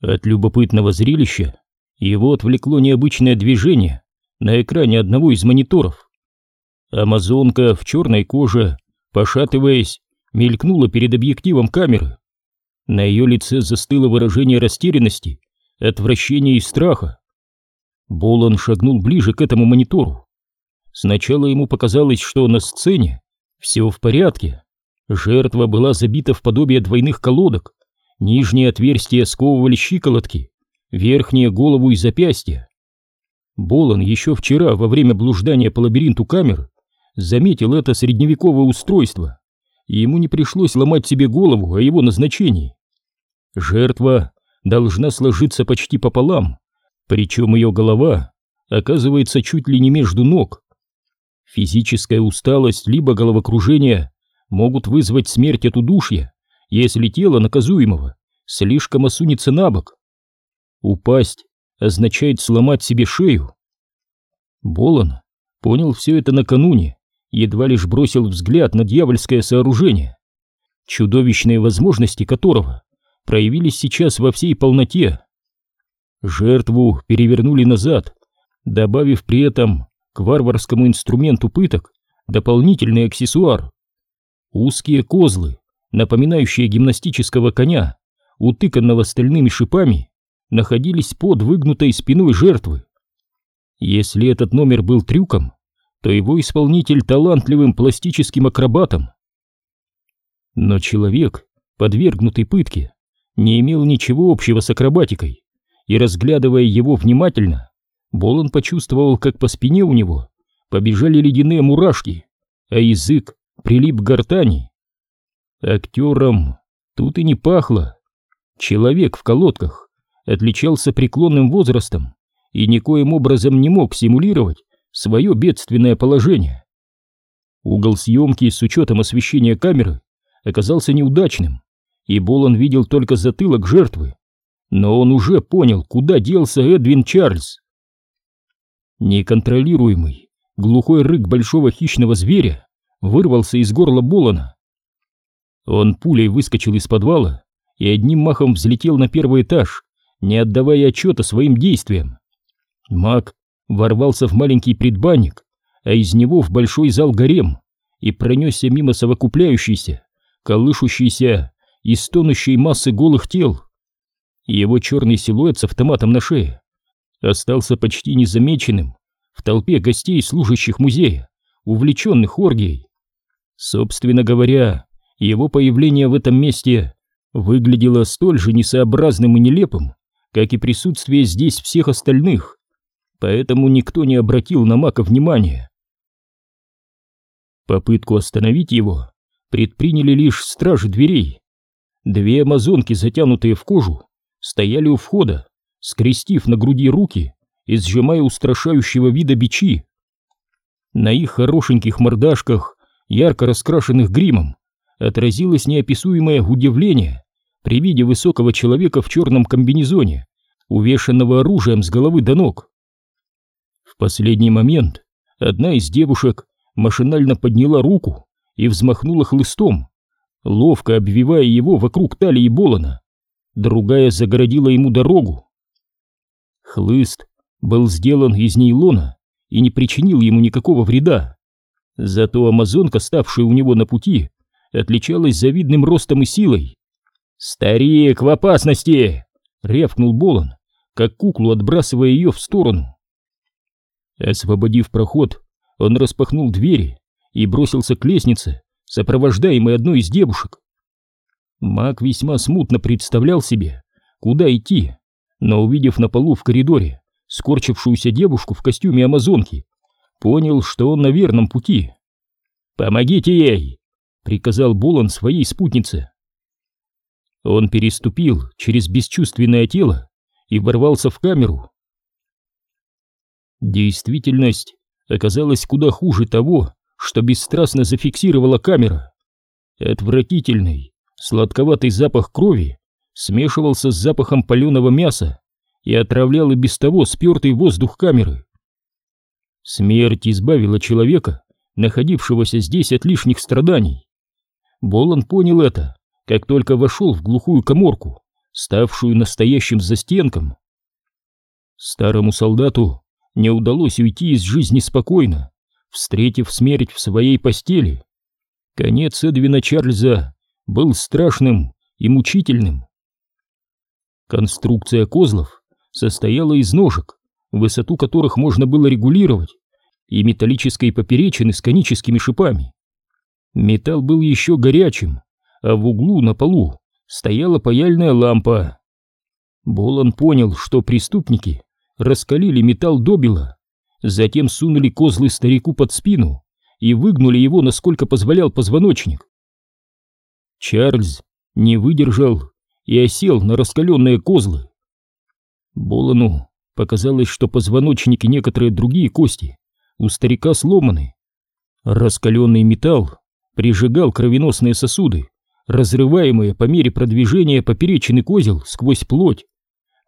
От любопытного зрелища его отвлекло необычное движение на экране одного из мониторов. Амазонка в черной коже, пошатываясь, мелькнула перед объективом камеры. На ее лице застыло выражение растерянности, отвращения и страха. Болон шагнул ближе к этому монитору. Сначала ему показалось, что на сцене все в порядке. Жертва была забита в подобие двойных колодок, нижние отверстия сковывали щиколотки, верхние — голову и запястья. Болон еще вчера, во время блуждания по лабиринту камер, заметил это средневековое устройство, и ему не пришлось ломать себе голову о его назначении. Жертва должна сложиться почти пополам, причем ее голова оказывается чуть ли не между ног. Физическая усталость либо головокружение могут вызвать смерть от удушья, если тело наказуемого слишком осунется на бок. Упасть означает сломать себе шею. Болон понял все это накануне, едва лишь бросил взгляд на дьявольское сооружение, чудовищные возможности которого проявились сейчас во всей полноте. Жертву перевернули назад, добавив при этом к варварскому инструменту пыток дополнительный аксессуар. Узкие козлы, напоминающие гимнастического коня, утыканного стальными шипами, находились под выгнутой спиной жертвы. Если этот номер был трюком, то его исполнитель талантливым пластическим акробатом. Но человек, подвергнутый пытке, не имел ничего общего с акробатикой, и, разглядывая его внимательно, Болон почувствовал, как по спине у него побежали ледяные мурашки, а язык прилип к гортани. Актером тут и не пахло. Человек в колодках отличался преклонным возрастом и никоим образом не мог симулировать свое бедственное положение. Угол съемки с учетом освещения камеры оказался неудачным, и Болон видел только затылок жертвы, но он уже понял, куда делся Эдвин Чарльз. Неконтролируемый, глухой рык большого хищного зверя вырвался из горла Болона. Он пулей выскочил из подвала и одним махом взлетел на первый этаж, не отдавая отчета своим действиям. Маг ворвался в маленький предбанник, а из него в большой зал гарем и пронесся мимо совокупляющейся, колышущейся и стонущей массы голых тел. Его черный силуэт с автоматом на шее остался почти незамеченным в толпе гостей, служащих музея, увлеченных оргией. Собственно говоря, его появление в этом месте выглядело столь же несообразным и нелепым, как и присутствие здесь всех остальных, поэтому никто не обратил на Мака внимания. Попытку остановить его предприняли лишь стражи дверей. Две амазонки, затянутые в кожу, стояли у входа, скрестив на груди руки и сжимая устрашающего вида бичи. На их хорошеньких мордашках, ярко раскрашенных гримом, отразилось неописуемое удивление при виде высокого человека в черном комбинезоне, увешанного оружием с головы до ног. В последний момент одна из девушек машинально подняла руку и взмахнула хлыстом, ловко обвивая его вокруг талии Болона. Другая загородила ему дорогу. Хлыст был сделан из нейлона и не причинил ему никакого вреда. Зато амазонка, ставшая у него на пути, отличалась завидным ростом и силой. «Старик, в опасности!» — рявкнул Болон, как куклу отбрасывая ее в сторону. Освободив проход, он распахнул двери и бросился к лестнице, сопровождаемый одной из девушек. Маг весьма смутно представлял себе, куда идти, но увидев на полу в коридоре скорчившуюся девушку в костюме амазонки, понял, что он на верном пути. «Помогите ей!» — приказал Болон своей спутнице. Он переступил через бесчувственное тело и ворвался в камеру. Действительность оказалась куда хуже того, что бесстрастно зафиксировала камера. Отвратительный, сладковатый запах крови смешивался с запахом паленого мяса и отравлял и без того спертый воздух камеры. Смерть избавила человека, находившегося здесь от лишних страданий. Болон понял это как только вошел в глухую коморку, ставшую настоящим застенком. Старому солдату не удалось уйти из жизни спокойно, встретив смерть в своей постели. Конец Эдвина Чарльза был страшным и мучительным. Конструкция козлов состояла из ножек, высоту которых можно было регулировать, и металлической поперечины с коническими шипами. Металл был еще горячим, а в углу на полу стояла паяльная лампа. Болон понял, что преступники раскалили металл до бела, затем сунули козлы старику под спину и выгнули его, насколько позволял позвоночник. Чарльз не выдержал и осел на раскаленные козлы. Болону показалось, что позвоночник и некоторые другие кости у старика сломаны. Раскаленный металл прижигал кровеносные сосуды, разрываемые по мере продвижения поперечины козел сквозь плоть,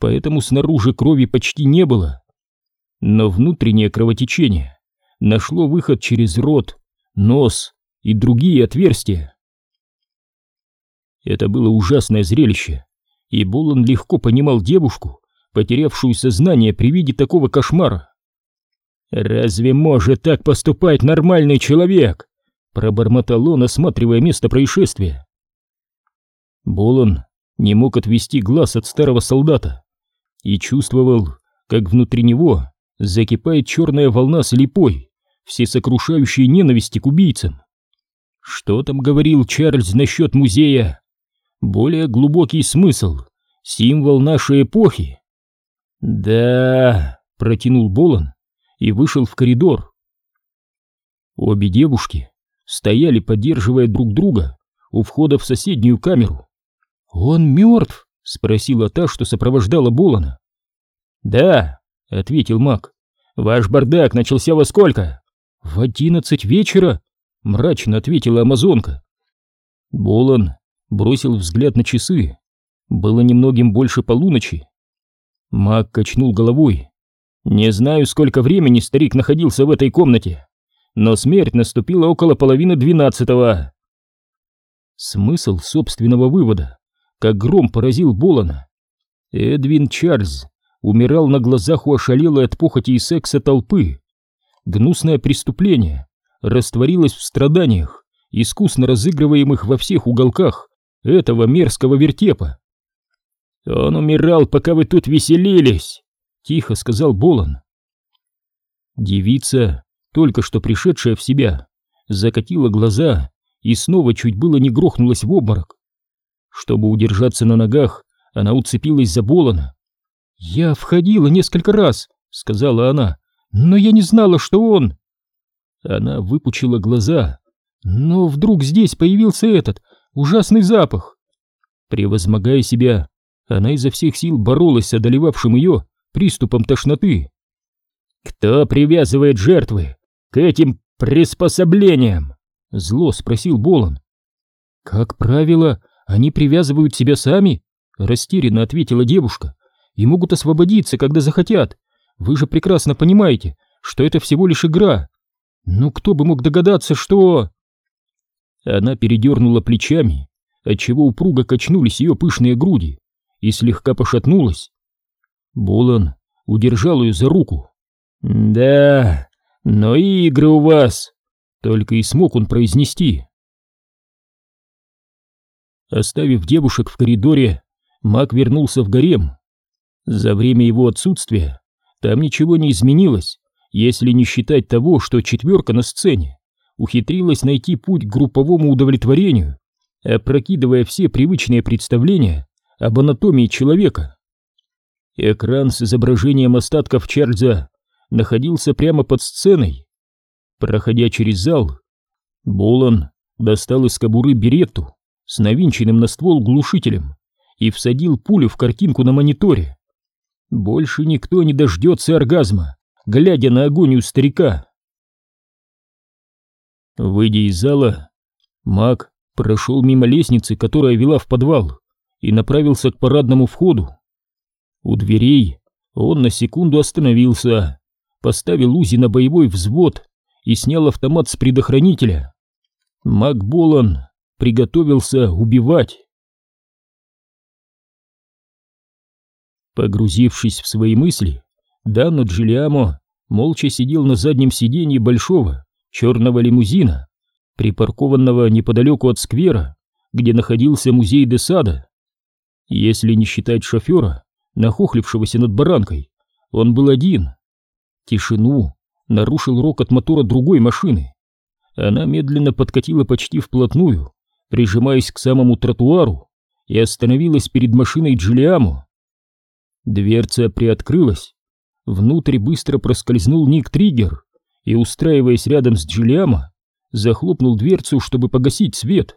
поэтому снаружи крови почти не было. Но внутреннее кровотечение нашло выход через рот, нос и другие отверстия. Это было ужасное зрелище, и Болон легко понимал девушку, потерявшую сознание при виде такого кошмара. «Разве может так поступать нормальный человек?» Пробормотал он, осматривая место происшествия. Болон не мог отвести глаз от старого солдата и чувствовал, как внутри него закипает черная волна слепой, всесокрушающей ненависти к убийцам. Что там говорил Чарльз насчет музея? Более глубокий смысл, символ нашей эпохи. Да, протянул Болон и вышел в коридор. Обе девушки стояли, поддерживая друг друга у входа в соседнюю камеру. «Он мертв?» — спросила та, что сопровождала Болона. «Да», — ответил маг. «Ваш бардак начался во сколько?» «В одиннадцать вечера», — мрачно ответила амазонка. Болон бросил взгляд на часы. Было немногим больше полуночи. Маг качнул головой. «Не знаю, сколько времени старик находился в этой комнате, но смерть наступила около половины двенадцатого». Смысл собственного вывода, как гром поразил Болона. Эдвин Чарльз умирал на глазах у ошалелой от похоти и секса толпы. Гнусное преступление растворилось в страданиях, искусно разыгрываемых во всех уголках этого мерзкого вертепа. «Он умирал, пока вы тут веселились», — тихо сказал Болон. Девица, только что пришедшая в себя, закатила глаза и снова чуть было не грохнулась в обморок. Чтобы удержаться на ногах, она уцепилась за Болона. «Я входила несколько раз», — сказала она, — «но я не знала, что он...» Она выпучила глаза, но вдруг здесь появился этот ужасный запах. Превозмогая себя, она изо всех сил боролась с одолевавшим ее приступом тошноты. «Кто привязывает жертвы к этим приспособлениям?» — зло спросил Болон. «Как правило, они привязывают себя сами», — растерянно ответила девушка, «и могут освободиться, когда захотят. Вы же прекрасно понимаете, что это всего лишь игра. Ну кто бы мог догадаться, что...» Она передернула плечами, отчего упруго качнулись ее пышные груди и слегка пошатнулась. Болон удержал ее за руку. «Да, но и игры у вас!» Только и смог он произнести. Оставив девушек в коридоре, маг вернулся в гарем. За время его отсутствия там ничего не изменилось, если не считать того, что четверка на сцене ухитрилась найти путь к групповому удовлетворению, опрокидывая все привычные представления об анатомии человека. Экран с изображением остатков Чарльза находился прямо под сценой. Проходя через зал, Болон достал из кобуры беретту с навинченным на ствол глушителем и всадил пулю в картинку на мониторе. Больше никто не дождется оргазма, глядя на агонию старика. Выйдя из зала, маг прошел мимо лестницы, которая вела в подвал и направился к парадному входу. У дверей он на секунду остановился, поставил Узи на боевой взвод и снял автомат с предохранителя. Мак Болан приготовился убивать. Погрузившись в свои мысли, Данно Джилиамо молча сидел на заднем сиденье большого черного лимузина, припаркованного неподалеку от сквера, где находился музей де Сада. Если не считать шофера, нахохлившегося над баранкой, он был один. Тишину нарушил рокот мотора другой машины. Она медленно подкатила почти вплотную, прижимаясь к самому тротуару, и остановилась перед машиной Джулиаму. Дверца приоткрылась. Внутрь быстро проскользнул Ник Триггер и, устраиваясь рядом с Джулиама, захлопнул дверцу, чтобы погасить свет.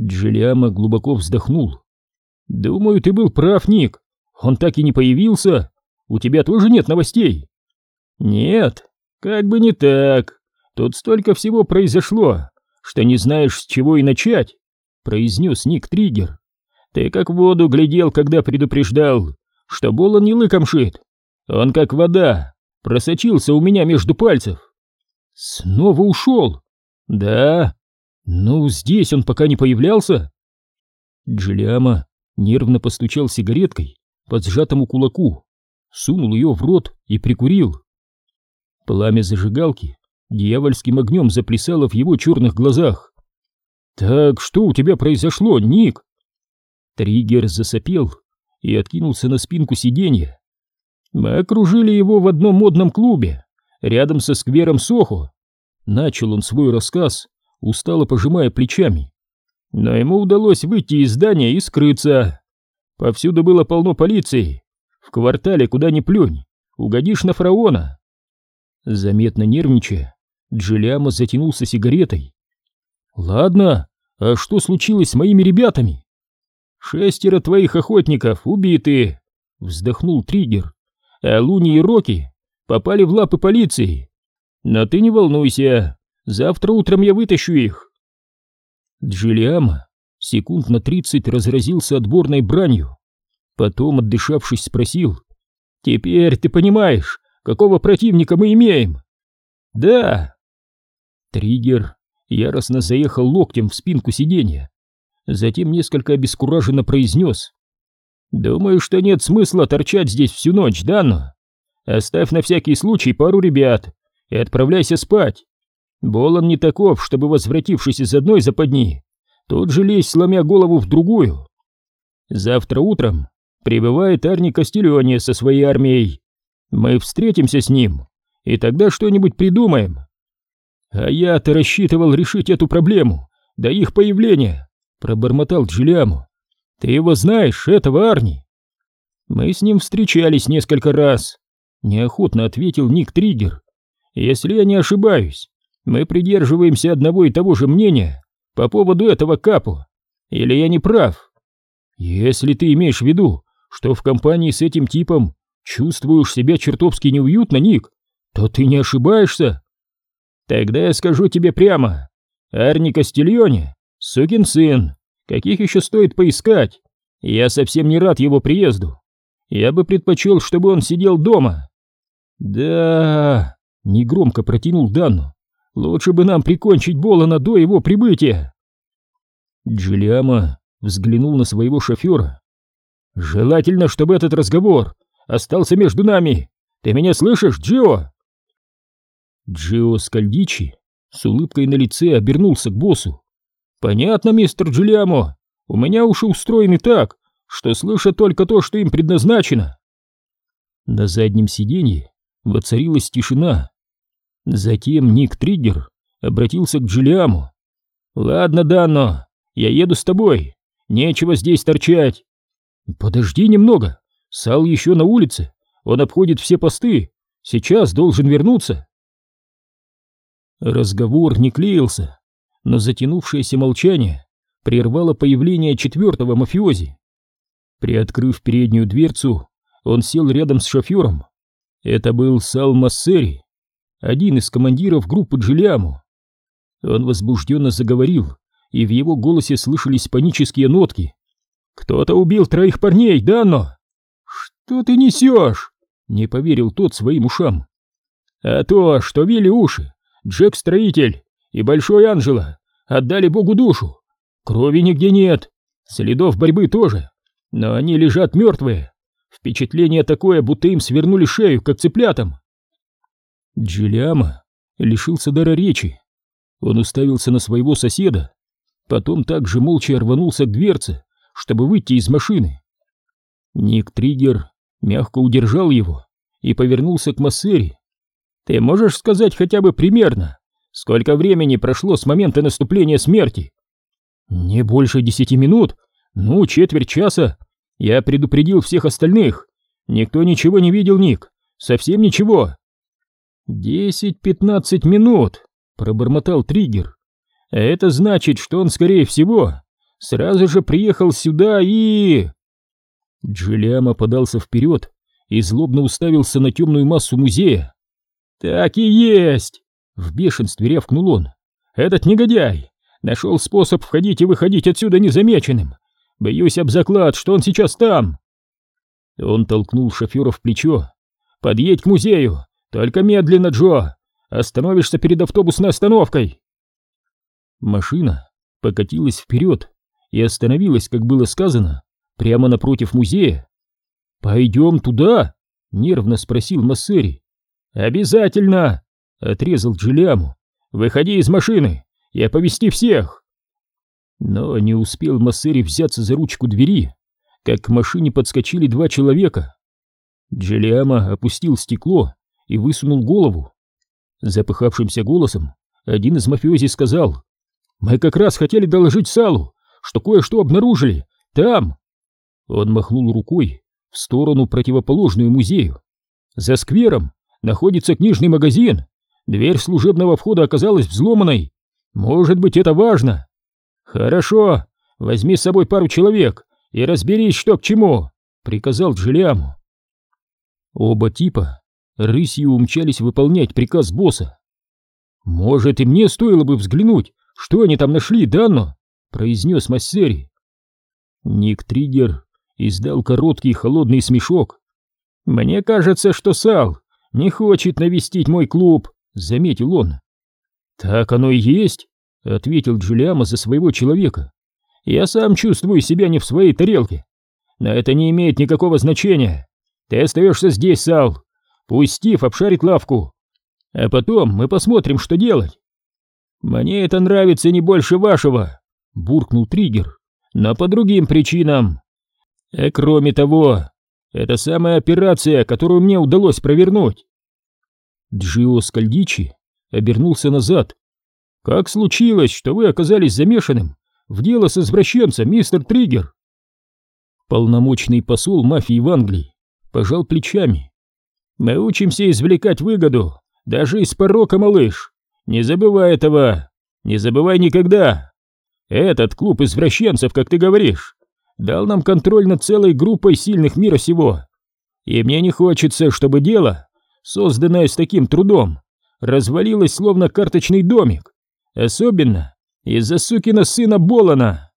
Джулиама глубоко вздохнул. «Думаю, ты был прав, Ник. Он так и не появился. У тебя тоже нет новостей?» «Нет, как бы не так. Тут столько всего произошло, что не знаешь, с чего и начать», — произнес Ник Триггер. «Ты как в воду глядел, когда предупреждал, что Болон не лыком шит. Он как вода, просочился у меня между пальцев. Снова ушел? Да. Ну, здесь он пока не появлялся. Джулиама нервно постучал сигареткой по сжатому кулаку, сунул ее в рот и прикурил. Пламя зажигалки дьявольским огнем заплясало в его черных глазах. «Так что у тебя произошло, Ник?» Триггер засопел и откинулся на спинку сиденья. Мы окружили его в одном модном клубе, рядом со сквером Сохо. Начал он свой рассказ, устало пожимая плечами. Но ему удалось выйти из здания и скрыться. Повсюду было полно полиции. В квартале куда ни плюнь, угодишь на фараона. Заметно нервничая, Джилиама затянулся сигаретой. «Ладно, а что случилось с моими ребятами?» «Шестеро твоих охотников убиты!» — вздохнул Триггер. «А Луни и Рокки попали в лапы полиции. Но ты не волнуйся, завтра утром я вытащу их!» Джилиама секунд на тридцать разразился отборной бранью. Потом, отдышавшись, спросил. «Теперь ты понимаешь, какого противника мы имеем?» «Да!» Триггер яростно заехал локтем в спинку сиденья затем несколько обескураженно произнес. «Думаю, что нет смысла торчать здесь всю ночь, да, но? Оставь на всякий случай пару ребят и отправляйся спать. Болон не таков, чтобы, возвратившись из одной западни, тут же лезть, сломя голову в другую. Завтра утром прибывает Арни Кастильоне со своей армией. Мы встретимся с ним, и тогда что-нибудь придумаем. А я-то рассчитывал решить эту проблему до их появления пробормотал Джулиаму. «Ты его знаешь, этого Арни?» «Мы с ним встречались несколько раз», — неохотно ответил Ник Триггер. «Если я не ошибаюсь, мы придерживаемся одного и того же мнения по поводу этого капу. Или я не прав? Если ты имеешь в виду, что в компании с этим типом чувствуешь себя чертовски неуютно, Ник, то ты не ошибаешься. Тогда я скажу тебе прямо, Арни Кастильоне Сукин сын, каких еще стоит поискать? Я совсем не рад его приезду. Я бы предпочел, чтобы он сидел дома. Да, негромко протянул Данну. Лучше бы нам прикончить Болана до его прибытия. Джулиама взглянул на своего шофера. «Желательно, чтобы этот разговор остался между нами. Ты меня слышишь, Джио?» Джио Скальдичи с улыбкой на лице обернулся к боссу. «Понятно, мистер Джулиамо. У меня уши устроены так, что слышат только то, что им предназначено». На заднем сиденье воцарилась тишина. Затем Ник Триггер обратился к Джулиаму. «Ладно, Данно, я еду с тобой. Нечего здесь торчать». «Подожди немного. Сал еще на улице. Он обходит все посты. Сейчас должен вернуться». Разговор не клеился но затянувшееся молчание прервало появление четвертого мафиози. Приоткрыв переднюю дверцу, он сел рядом с шофером. Это был Сал Массери, один из командиров группы Джилиаму. Он возбужденно заговорил, и в его голосе слышались панические нотки. «Кто-то убил троих парней, да, но...» «Что ты несешь?» — не поверил тот своим ушам. «А то, что вели уши, Джек-строитель и Большой Анжела отдали Богу душу. Крови нигде нет, следов борьбы тоже, но они лежат мертвые. Впечатление такое, будто им свернули шею, как цыплятам. Джилиама лишился дара речи. Он уставился на своего соседа, потом также молча рванулся к дверце, чтобы выйти из машины. Ник Триггер мягко удержал его и повернулся к Массери. «Ты можешь сказать хотя бы примерно, сколько времени прошло с момента наступления смерти?» «Не больше десяти минут, ну, четверть часа. Я предупредил всех остальных. Никто ничего не видел, Ник, совсем ничего». «Десять-пятнадцать минут», — пробормотал Триггер. «Это значит, что он, скорее всего, сразу же приехал сюда и...» Джулиама подался вперед и злобно уставился на темную массу музея. «Так и есть!» — в бешенстве рявкнул он. «Этот негодяй нашел способ входить и выходить отсюда незамеченным. Боюсь об заклад, что он сейчас там!» Он толкнул шофера в плечо. «Подъедь к музею, только медленно, Джо! Остановишься перед автобусной остановкой!» Машина покатилась вперед и остановилась, как было сказано, прямо напротив музея. «Пойдем туда?» — нервно спросил Массери. «Обязательно!» — отрезал Джилиаму. «Выходи из машины и оповести всех!» Но не успел Массери взяться за ручку двери, как к машине подскочили два человека. Джилиама опустил стекло и высунул голову. Запыхавшимся голосом один из мафиози сказал, «Мы как раз хотели доложить Салу, что кое-что обнаружили там!» Он махнул рукой в сторону, противоположную музею. «За сквером находится книжный магазин. Дверь служебного входа оказалась взломанной. Может быть, это важно?» «Хорошо, возьми с собой пару человек и разберись, что к чему», — приказал Джилиаму. Оба типа рысью умчались выполнять приказ босса. «Может, и мне стоило бы взглянуть, что они там нашли, Данно?» — произнес Массери. Ник Триггер издал короткий холодный смешок. «Мне кажется, что Сал не хочет навестить мой клуб», — заметил он. «Так оно и есть», — ответил Джулиама за своего человека. «Я сам чувствую себя не в своей тарелке. Но это не имеет никакого значения. Ты остаешься здесь, Сал. Пусть Стив обшарит лавку. А потом мы посмотрим, что делать». «Мне это нравится не больше вашего», — буркнул Триггер. «Но по другим причинам. А кроме того, это самая операция, которую мне удалось провернуть. Джио Скальдичи обернулся назад. Как случилось, что вы оказались замешанным в дело с извращенцем, мистер Триггер? Полномочный посол мафии в Англии пожал плечами. Мы учимся извлекать выгоду, даже из порока, малыш. Не забывай этого, не забывай никогда. Этот клуб извращенцев, как ты говоришь, дал нам контроль над целой группой сильных мира сего. И мне не хочется, чтобы дело, созданное с таким трудом, развалилось словно карточный домик, особенно из-за сукина сына Болана.